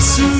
Jesús.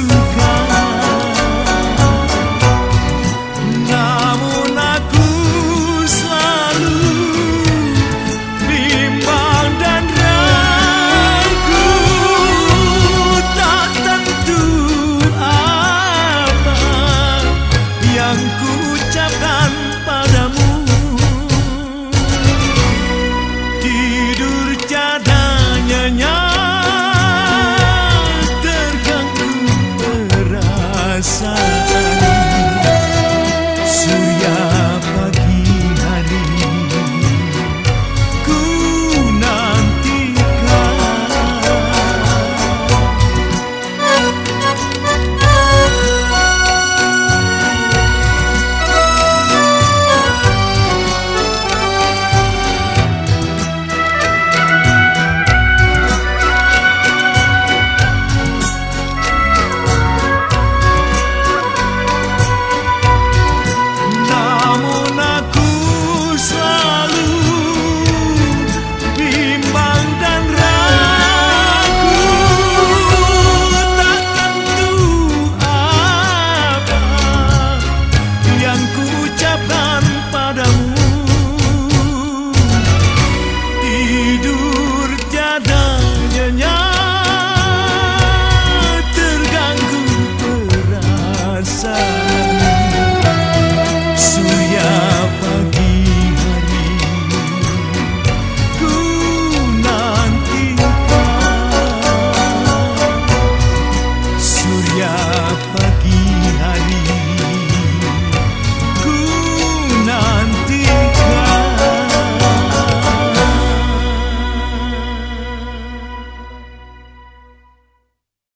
mañana.